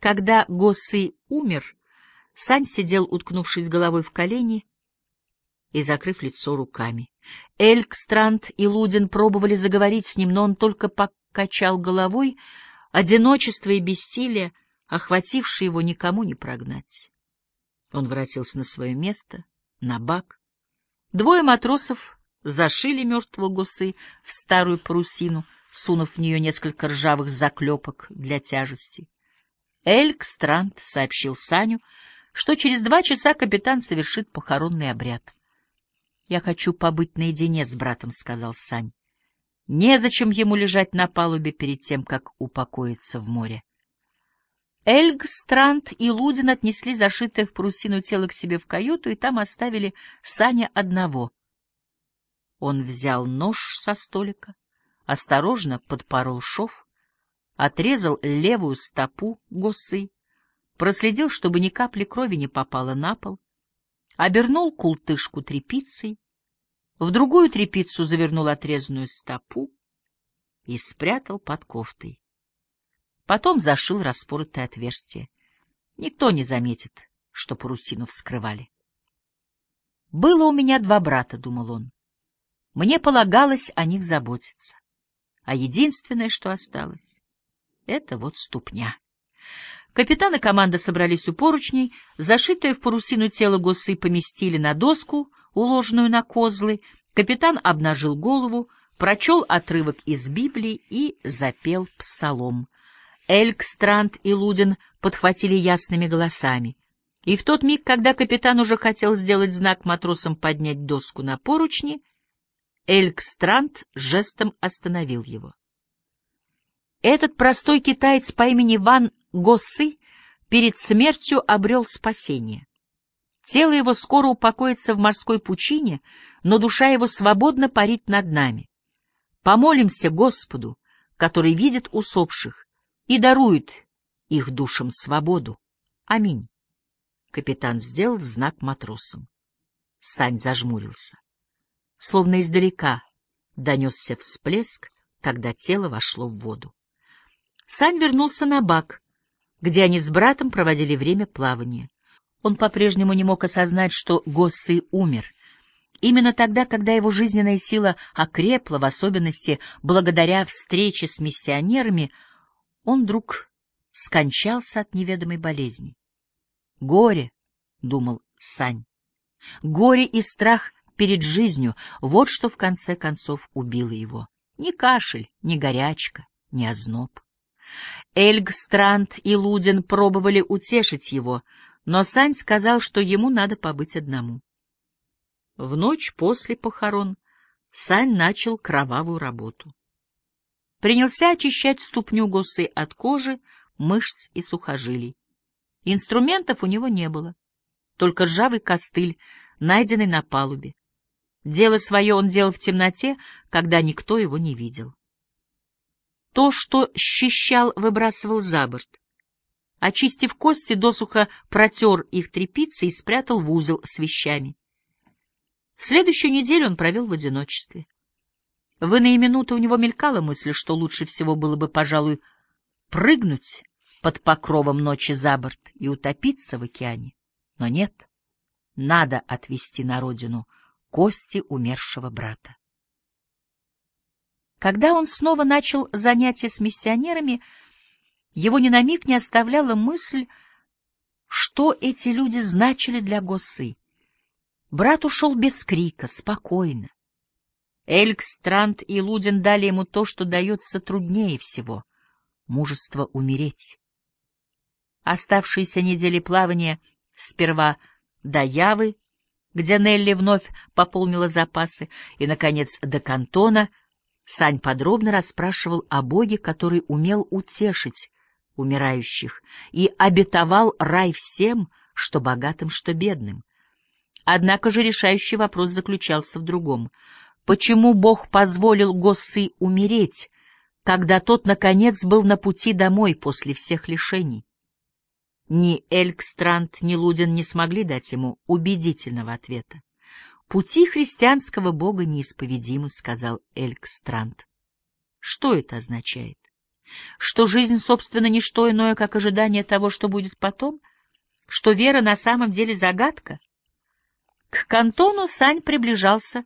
Когда Госы умер, Сань сидел, уткнувшись головой в колени и закрыв лицо руками. Элькстранд и Лудин пробовали заговорить с ним, но он только покачал головой, одиночество и бессилие, охватившие его, никому не прогнать. Он воротился на свое место, на бак. Двое матросов зашили мертвого гусы в старую парусину, сунув в нее несколько ржавых заклепок для тяжести. Элькстранд сообщил Саню, что через два часа капитан совершит похоронный обряд. «Я хочу побыть наедине с братом», — сказал Сань. «Незачем ему лежать на палубе перед тем, как упокоиться в море». Эльг, Странт и Лудин отнесли зашитое в парусину тело к себе в каюту и там оставили Саня одного. Он взял нож со столика, осторожно подпорол шов, отрезал левую стопу госы, проследил, чтобы ни капли крови не попало на пол, обернул култышку тряпицей, в другую тряпицу завернул отрезанную стопу и спрятал под кофтой. Потом зашил распоротое отверстие. Никто не заметит, что парусину вскрывали. «Было у меня два брата», — думал он. «Мне полагалось о них заботиться. А единственное, что осталось, — это вот ступня». Капитан и команда собрались у поручней, зашитое в парусину тело госы поместили на доску, уложенную на козлы. Капитан обнажил голову, прочел отрывок из Библии и запел псалом. Элькстранд и Лудин подхватили ясными голосами. И в тот миг, когда капитан уже хотел сделать знак матросам поднять доску на поручни, Элькстранд жестом остановил его. Этот простой китаец по имени Ван Госсы перед смертью обрел спасение. Тело его скоро упокоится в морской пучине, но душа его свободно парит над нами. Помолимся Господу, который видит усопших и дарует их душам свободу. Аминь. Капитан сделал знак матросам. Сань зажмурился. Словно издалека донесся всплеск, когда тело вошло в воду. Сань вернулся на бак, где они с братом проводили время плавания. Он по-прежнему не мог осознать, что Госсы умер. Именно тогда, когда его жизненная сила окрепла, в особенности благодаря встрече с миссионерами, он вдруг скончался от неведомой болезни. «Горе», — думал Сань, — «горе и страх перед жизнью — вот что в конце концов убило его. Ни кашель, ни горячка, ни озноб». Эльгстранд и Лудин пробовали утешить его, но Сань сказал, что ему надо побыть одному. В ночь после похорон Сань начал кровавую работу. Принялся очищать ступню гусы от кожи, мышц и сухожилий. Инструментов у него не было, только ржавый костыль, найденный на палубе. Дело свое он делал в темноте, когда никто его не видел. То, что счищал, выбрасывал за борт. Очистив кости, досуха протер их тряпицей и спрятал в узел с вещами. Следующую неделю он провел в одиночестве. В иные минуты у него мелькала мысль, что лучше всего было бы, пожалуй, прыгнуть под покровом ночи за борт и утопиться в океане. Но нет, надо отвезти на родину кости умершего брата. Когда он снова начал занятия с миссионерами, его ни на миг не оставляла мысль, что эти люди значили для Госы. Брат ушел без крика, спокойно. Элькстранд и Лудин дали ему то, что дается труднее всего — мужество умереть. Оставшиеся недели плавания сперва до Явы, где Нелли вновь пополнила запасы, и, наконец, до Кантона — Сань подробно расспрашивал о Боге, который умел утешить умирающих и обетовал рай всем, что богатым, что бедным. Однако же решающий вопрос заключался в другом. Почему Бог позволил Госсы умереть, когда тот, наконец, был на пути домой после всех лишений? Ни Элькстранд, ни Лудин не смогли дать ему убедительного ответа. «Пути христианского бога неисповедимы», — сказал Элькстранд. Что это означает? что жизнь, собственно, не что иное, как ожидание того, что будет потом, что вера на самом деле загадка. К кантону Сань приближался,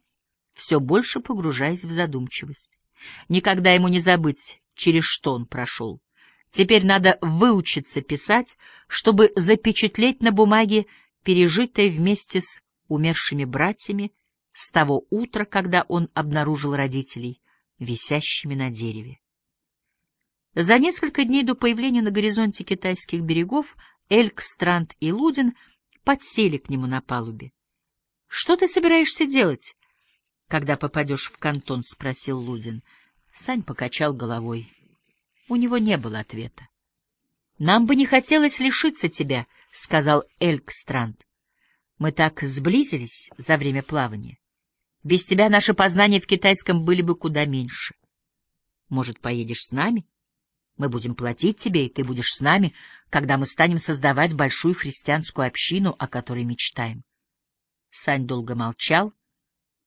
все больше погружаясь в задумчивость. Никогда ему не забыть, через что он прошел. Теперь надо выучиться писать, чтобы запечатлеть на бумаге пережитое вместе с умершими братьями с того утра, когда он обнаружил родителей, висящими на дереве. За несколько дней до появления на горизонте китайских берегов Эльк, Странт и Лудин подсели к нему на палубе. — Что ты собираешься делать, когда попадешь в кантон? — спросил Лудин. Сань покачал головой. У него не было ответа. — Нам бы не хотелось лишиться тебя, — сказал Эльк Странт. — Мы так сблизились за время плавания. Без тебя наши познания в китайском были бы куда меньше. Может, поедешь с нами? — мы будем платить тебе, и ты будешь с нами, когда мы станем создавать большую христианскую общину, о которой мечтаем. Сань долго молчал,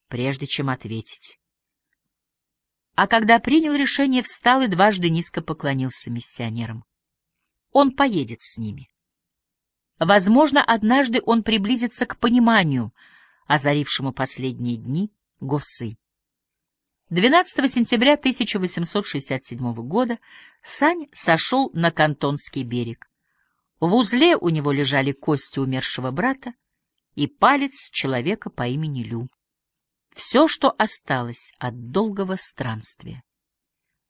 прежде чем ответить. А когда принял решение, встал и дважды низко поклонился миссионерам. Он поедет с ними. Возможно, однажды он приблизится к пониманию, озарившему последние дни Госы. 12 сентября 1867 года Сань сошел на Кантонский берег. В узле у него лежали кости умершего брата и палец человека по имени Лю. Все, что осталось от долгого странствия.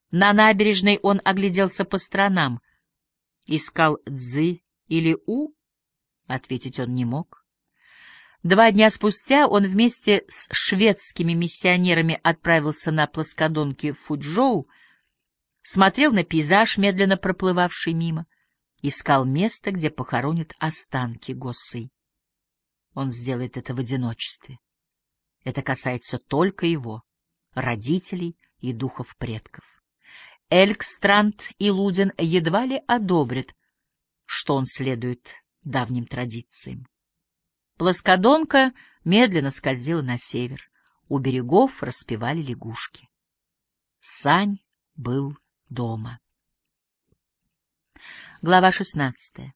На набережной он огляделся по сторонам. Искал Цзы или У? Ответить он не мог. Два дня спустя он вместе с шведскими миссионерами отправился на плоскодонке в Фуджоу, смотрел на пейзаж, медленно проплывавший мимо, искал место, где похоронят останки Госы. Он сделает это в одиночестве. Это касается только его, родителей и духов предков. Элькстранд и Лудин едва ли одобрят, что он следует давним традициям. Плоскодонка медленно скользила на север. У берегов распевали лягушки. Сань был дома. Глава 16.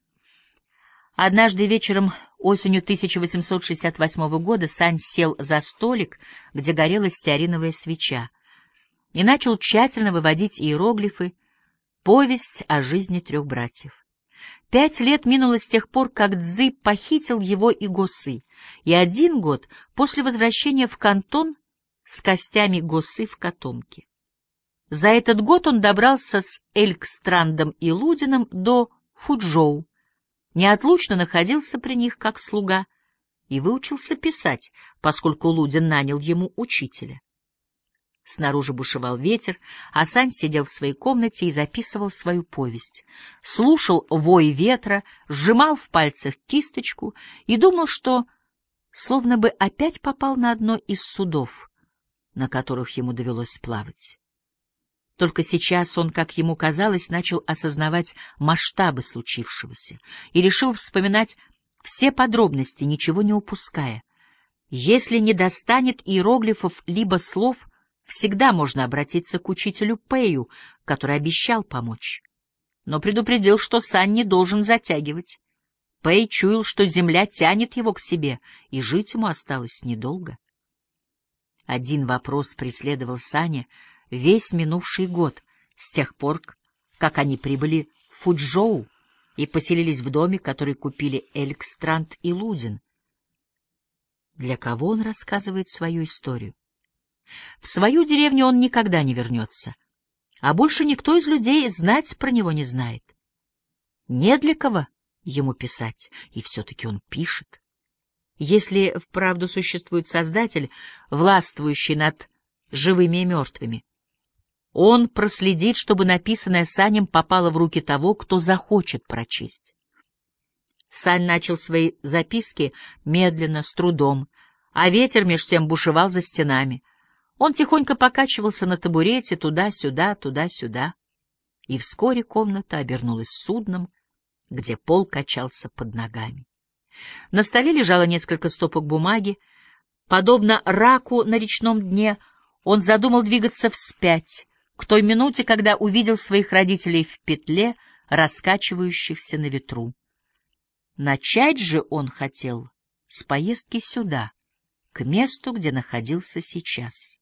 Однажды вечером осенью 1868 года Сань сел за столик, где горела стеариновая свеча, и начал тщательно выводить иероглифы, повесть о жизни трех братьев. Пять лет минуло с тех пор, как Цзы похитил его и Госы, и один год после возвращения в кантон с костями Госы в котомке. За этот год он добрался с Элькстрандом и Лудином до Фуджоу, неотлучно находился при них как слуга и выучился писать, поскольку Лудин нанял ему учителя. Снаружи бушевал ветер, а Сань сидел в своей комнате и записывал свою повесть. Слушал вой ветра, сжимал в пальцах кисточку и думал, что словно бы опять попал на одно из судов, на которых ему довелось плавать. Только сейчас он, как ему казалось, начал осознавать масштабы случившегося и решил вспоминать все подробности, ничего не упуская. Если не достанет иероглифов либо слов, Всегда можно обратиться к учителю Пэю, который обещал помочь. Но предупредил, что Сан не должен затягивать. Пэй чуял, что земля тянет его к себе, и жить ему осталось недолго. Один вопрос преследовал Саня весь минувший год, с тех пор, как они прибыли в Фуджоу и поселились в доме, который купили Элькстрант и Лудин. Для кого он рассказывает свою историю? В свою деревню он никогда не вернется, а больше никто из людей знать про него не знает. Не для кого ему писать, и все-таки он пишет. Если вправду существует Создатель, властвующий над живыми и мертвыми, он проследит, чтобы написанное Санем попало в руки того, кто захочет прочесть. Сань начал свои записки медленно, с трудом, а ветер меж тем бушевал за стенами — он тихонько покачивался на табурете туда-сюда, туда-сюда, и вскоре комната обернулась судном, где пол качался под ногами. На столе лежало несколько стопок бумаги. Подобно раку на речном дне, он задумал двигаться вспять, к той минуте, когда увидел своих родителей в петле, раскачивающихся на ветру. Начать же он хотел с поездки сюда, к месту, где находился сейчас.